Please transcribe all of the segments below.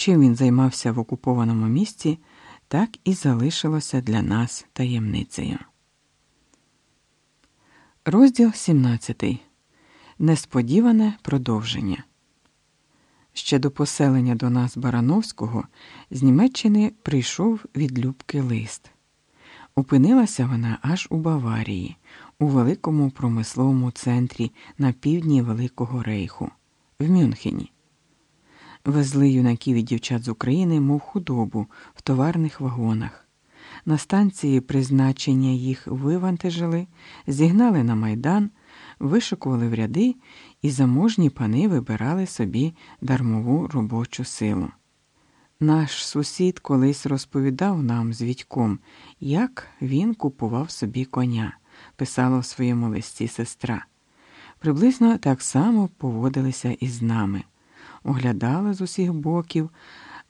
Чим він займався в окупованому місті, так і залишилося для нас таємницею. Розділ 17. Несподіване продовження. Ще до поселення до нас Барановського з Німеччини прийшов від Любки лист. Опинилася вона аж у Баварії, у великому промисловому центрі на півдні Великого Рейху, в Мюнхені. Везли юнаків і дівчат з України, мов худобу, в товарних вагонах. На станції призначення їх вивантажили, зігнали на майдан, вишикували в ряди, і заможні пани вибирали собі дармову робочу силу. Наш сусід колись розповідав нам з Вітьком, як він купував собі коня, писала в своєму листі сестра. Приблизно так само поводилися і з нами, оглядали з усіх боків,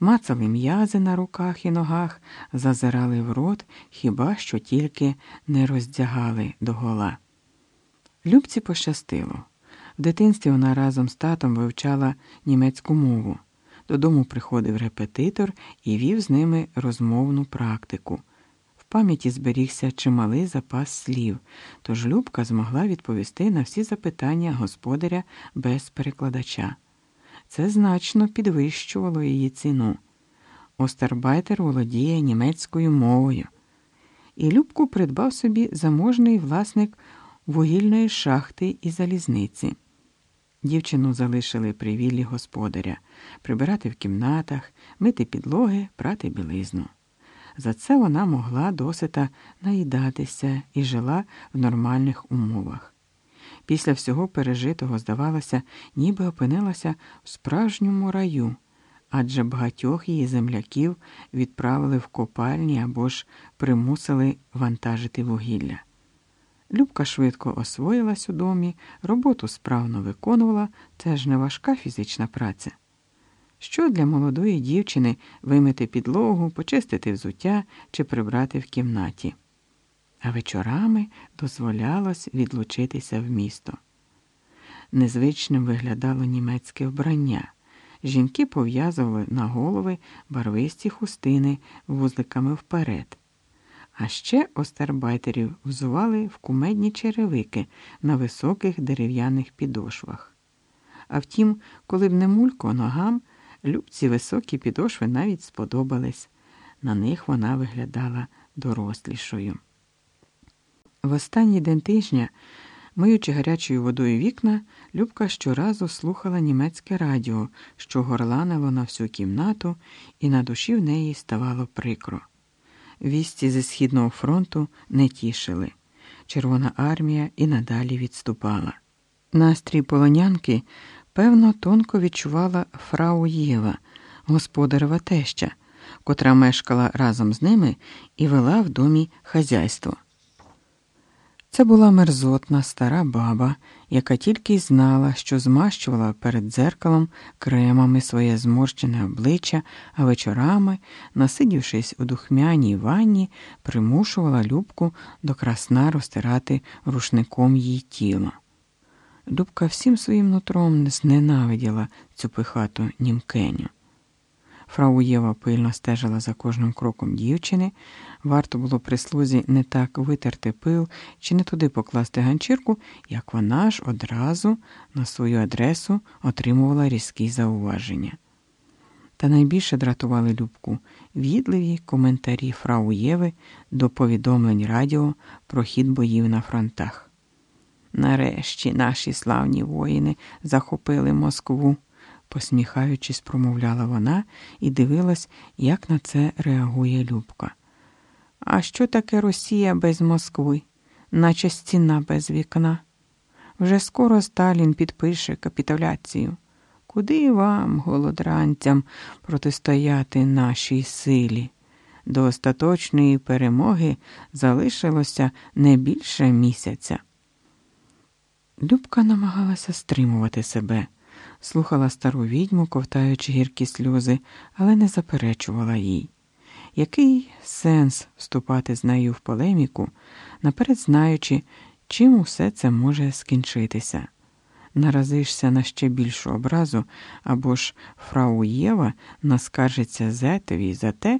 мацали м'язи на руках і ногах, зазирали в рот, хіба що тільки не роздягали догола. Любці пощастило. В дитинстві вона разом з татом вивчала німецьку мову. Додому приходив репетитор і вів з ними розмовну практику. В пам'яті зберігся чималий запас слів, тож Любка змогла відповісти на всі запитання господаря без перекладача. Це значно підвищувало її ціну. Остербайтер володіє німецькою мовою. І Любку придбав собі заможний власник вугільної шахти і залізниці. Дівчину залишили при віллі господаря прибирати в кімнатах, мити підлоги, прати білизну. За це вона могла досита наїдатися і жила в нормальних умовах. Після всього пережитого, здавалося, ніби опинилася в справжньому раю, адже багатьох її земляків відправили в копальні або ж примусили вантажити вугілля. Любка швидко освоїлась у домі, роботу справно виконувала, це ж не важка фізична праця. Що для молодої дівчини вимити підлогу, почистити взуття чи прибрати в кімнаті? А вечорами дозволялось відлучитися в місто. Незвичним виглядало німецьке вбрання. Жінки пов'язували на голови барвисті хустини вузликами вперед. А ще остербайтерів взували в кумедні черевики на високих дерев'яних підошвах. А втім, коли б не мулько ногам, любці високі підошви навіть сподобались. На них вона виглядала дорослішою. В останній день тижня, миючи гарячою водою вікна, Любка щоразу слухала німецьке радіо, що горланило на всю кімнату, і на душі в неї ставало прикро. Вісті зі Східного фронту не тішили. Червона армія і надалі відступала. Настрій полонянки, певно, тонко відчувала фрау Єва, господарева теща, котра мешкала разом з ними і вела в домі хазяйство. Це була мерзотна стара баба, яка тільки й знала, що змащувала перед дзеркалом кремами своє зморщене обличчя, а вечорами, насидівшись у духмяній ванні, примушувала Любку до красна розтирати рушником її тіло. Любка всім своїм нутром зненавиділа цю пихату німкеню. Фрау Єва пильно стежила за кожним кроком дівчини. Варто було прислузі не так витерти пил чи не туди покласти ганчірку, як вона ж одразу на свою адресу отримувала різкі зауваження. Та найбільше дратували Любку відливі коментарі фрау Єви до повідомлень радіо про хід боїв на фронтах. Нарешті наші славні воїни захопили Москву посміхаючись, промовляла вона і дивилась, як на це реагує Любка. А що таке Росія без Москви, наче стіна без вікна? Вже скоро Сталін підпише капітуляцію. Куди вам, голодранцям, протистояти нашій силі? До остаточної перемоги залишилося не більше місяця. Любка намагалася стримувати себе слухала стару відьму, ковтаючи гіркі сльози, але не заперечувала їй. Який сенс вступати з нею в полеміку, наперед знаючи, чим усе це може скінчитися? наразишся на ще більшу образу, або ж фрау Єва наскаржиться зетові за те,